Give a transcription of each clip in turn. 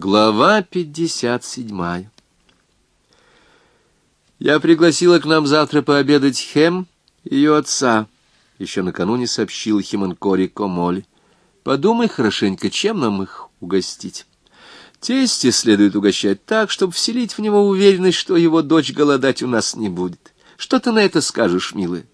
Глава 57 Я пригласила к нам завтра пообедать Хем, ее отца. Еще накануне сообщил Химанкори Комоли. Подумай хорошенько, чем нам их угостить. Тесте следует угощать так, чтобы вселить в него уверенность, что его дочь голодать у нас не будет. Что ты на это скажешь, милая?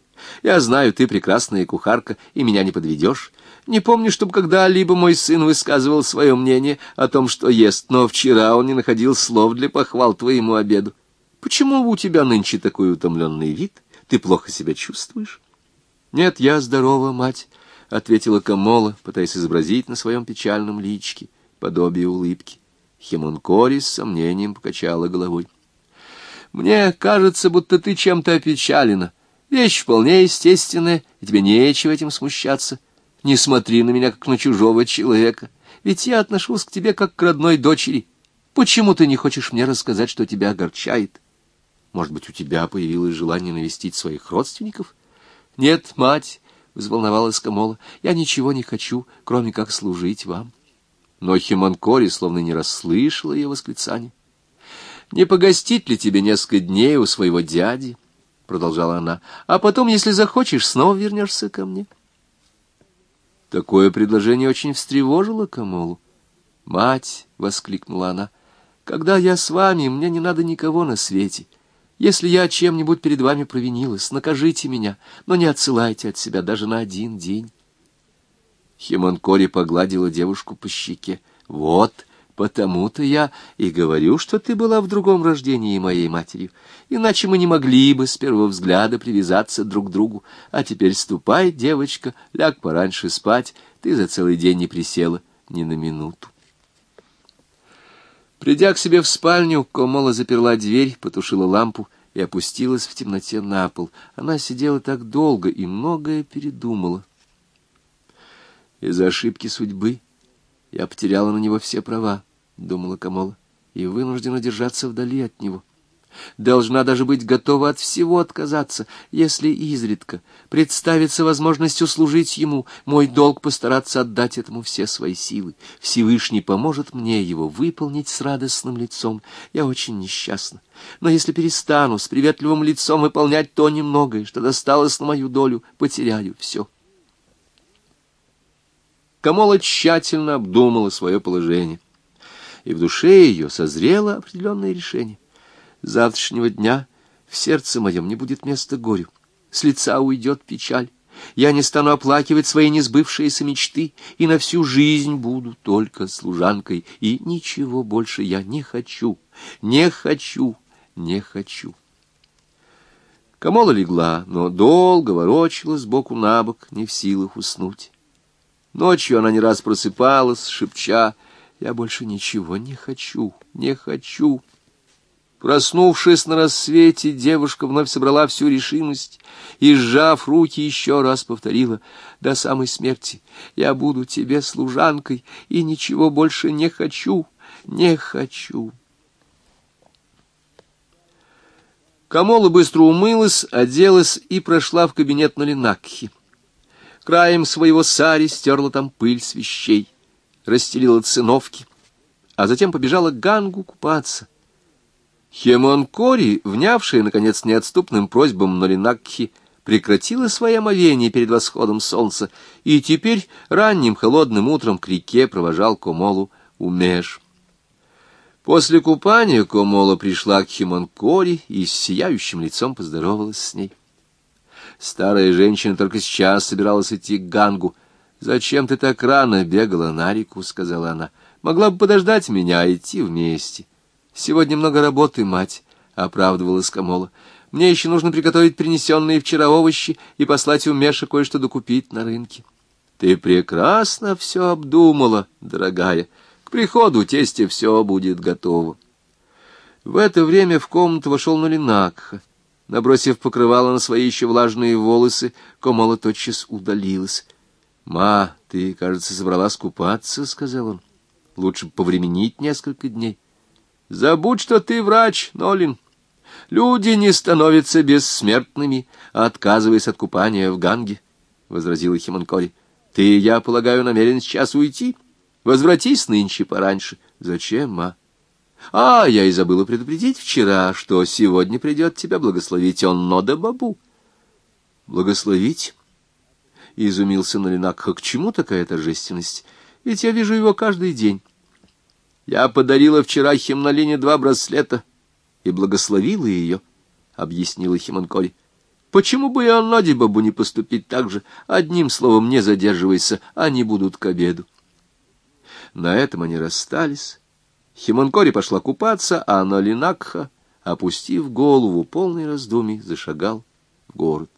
Я знаю, ты прекрасная кухарка, и меня не подведешь. Не помню, чтобы когда-либо мой сын высказывал свое мнение о том, что ест, но вчера он не находил слов для похвал твоему обеду. Почему у тебя нынче такой утомленный вид? Ты плохо себя чувствуешь? — Нет, я здорова, мать, — ответила Камола, пытаясь изобразить на своем печальном личке подобие улыбки. Химонкори с сомнением покачала головой. — Мне кажется, будто ты чем-то опечалена. Вещь вполне естественная, и тебе нечего этим смущаться. — не смотри на меня, как на чужого человека, ведь я отношусь к тебе, как к родной дочери. Почему ты не хочешь мне рассказать, что тебя огорчает? Может быть, у тебя появилось желание навестить своих родственников? Нет, мать, — взволновалась Камола, — я ничего не хочу, кроме как служить вам. Но Химанкори словно не расслышала ее восклицание. «Не погостить ли тебе несколько дней у своего дяди?» — продолжала она. «А потом, если захочешь, снова вернешься ко мне». Такое предложение очень встревожило Камолу. «Мать!» — воскликнула она. «Когда я с вами, мне не надо никого на свете. Если я чем-нибудь перед вами провинилась, накажите меня, но не отсылайте от себя даже на один день». Химонкори погладила девушку по щеке. «Вот!» Потому-то я и говорю, что ты была в другом рождении моей матерью. Иначе мы не могли бы с первого взгляда привязаться друг к другу. А теперь ступай, девочка, ляг пораньше спать. Ты за целый день не присела ни на минуту. Придя к себе в спальню, Комола заперла дверь, потушила лампу и опустилась в темноте на пол. Она сидела так долго и многое передумала. Из-за ошибки судьбы я потеряла на него все права, — думала Камола, — и вынуждена держаться вдали от него. Должна даже быть готова от всего отказаться, если изредка представится возможность услужить ему, мой долг постараться отдать этому все свои силы. Всевышний поможет мне его выполнить с радостным лицом. Я очень несчастна. Но если перестану с приветливым лицом выполнять то немногое, что досталось на мою долю, потеряю все. Камола тщательно обдумала свое положение, и в душе ее созрело определенное решение. завтрашнего дня в сердце моем не будет места горю, с лица уйдет печаль, я не стану оплакивать свои несбывшиеся мечты, и на всю жизнь буду только служанкой, и ничего больше я не хочу, не хочу, не хочу. Камола легла, но долго ворочалась сбоку на бок, не в силах уснуть. Ночью она не раз просыпалась, шепча, «Я больше ничего не хочу, не хочу». Проснувшись на рассвете, девушка вновь собрала всю решимость и, сжав руки, еще раз повторила «До самой смерти я буду тебе служанкой и ничего больше не хочу, не хочу». Камола быстро умылась, оделась и прошла в кабинет Налинакхи. Краем своего сари стерла там пыль с вещей, расстелила циновки, а затем побежала к Гангу купаться. Хемонкори, внявшая, наконец, неотступным просьбам Норинакхи, прекратила свое омовение перед восходом солнца, и теперь ранним холодным утром к реке провожал Комолу Умеш. После купания Комола пришла к Химонкори и с сияющим лицом поздоровалась с ней. Старая женщина только сейчас собиралась идти к Гангу. «Зачем ты так рано бегала на реку?» — сказала она. «Могла бы подождать меня, идти вместе». «Сегодня много работы, мать», — оправдывалась Камола. «Мне еще нужно приготовить принесенные вчера овощи и послать у Меша кое-что докупить на рынке». «Ты прекрасно все обдумала, дорогая. К приходу тесте все будет готово». В это время в комнату вошел Нулинакха. Набросив покрывало на свои еще влажные волосы, Комола тотчас удалилась. — Ма, ты, кажется, собралась купаться, — сказал он. — Лучше повременить несколько дней. — Забудь, что ты врач, Нолин. Люди не становятся бессмертными, отказываясь от купания в Ганге, — возразила Химонкори. — Ты, я полагаю, намерен сейчас уйти? Возвратись нынче пораньше. Зачем, ма? А, я и забыла предупредить вчера, что сегодня придет тебя благословить он Нода Бабу. Благословить? Изумился Налинакха. К чему такая торжественность? Ведь я вижу его каждый день. Я подарила вчера Химнолине два браслета и благословила ее, — объяснила Химанкори. Почему бы и Аннади Бабу не поступить так же? Одним словом, не задерживайся, они будут к обеду. На этом они расстались. Химонкори пошла купаться, а Нолинакха, опустив голову, полный раздумий, зашагал в город.